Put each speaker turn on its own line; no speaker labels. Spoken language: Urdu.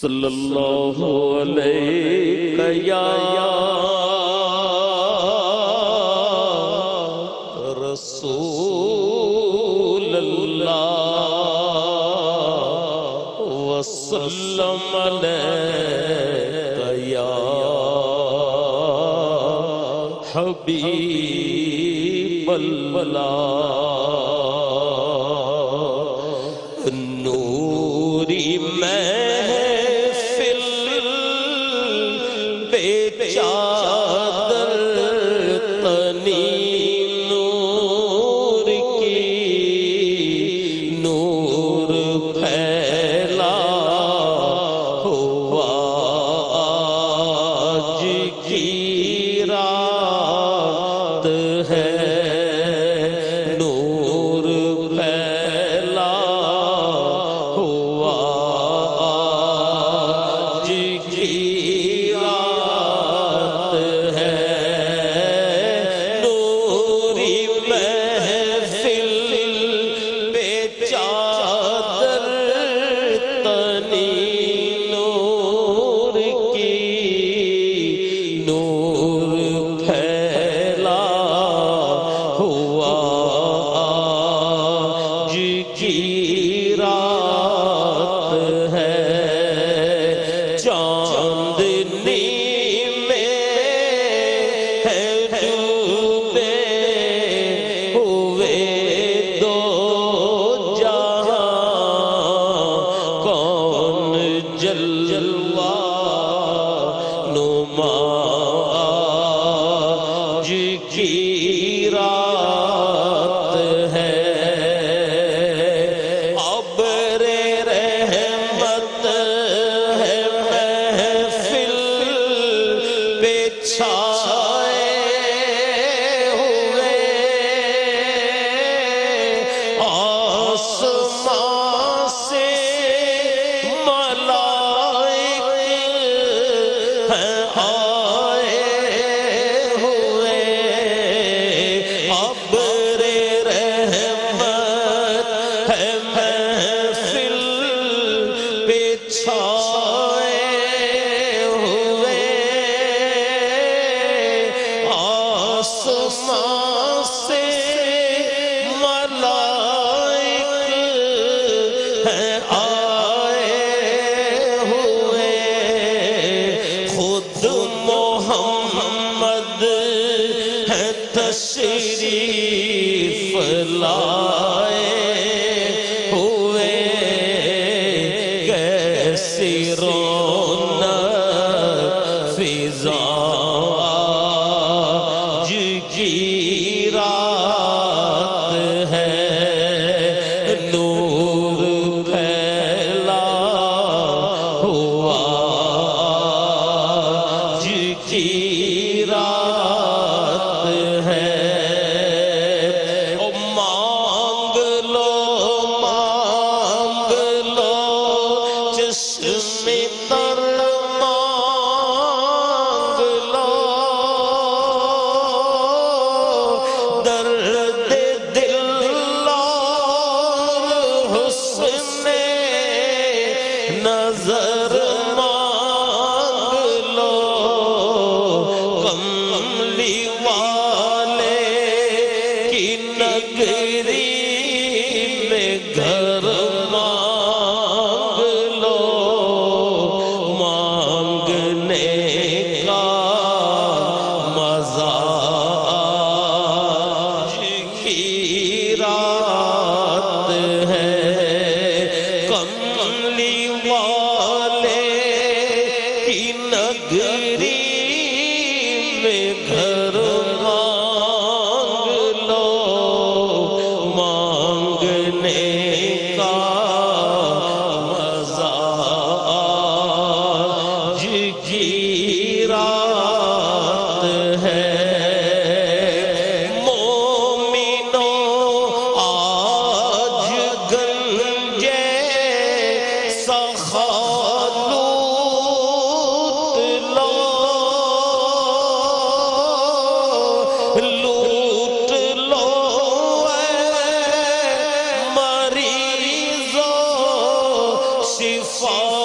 صلی اللہ علیہ یا رسول اللہ وسلم علیہ یا حبیب اللہ نوری میں تیرا نو إن وفا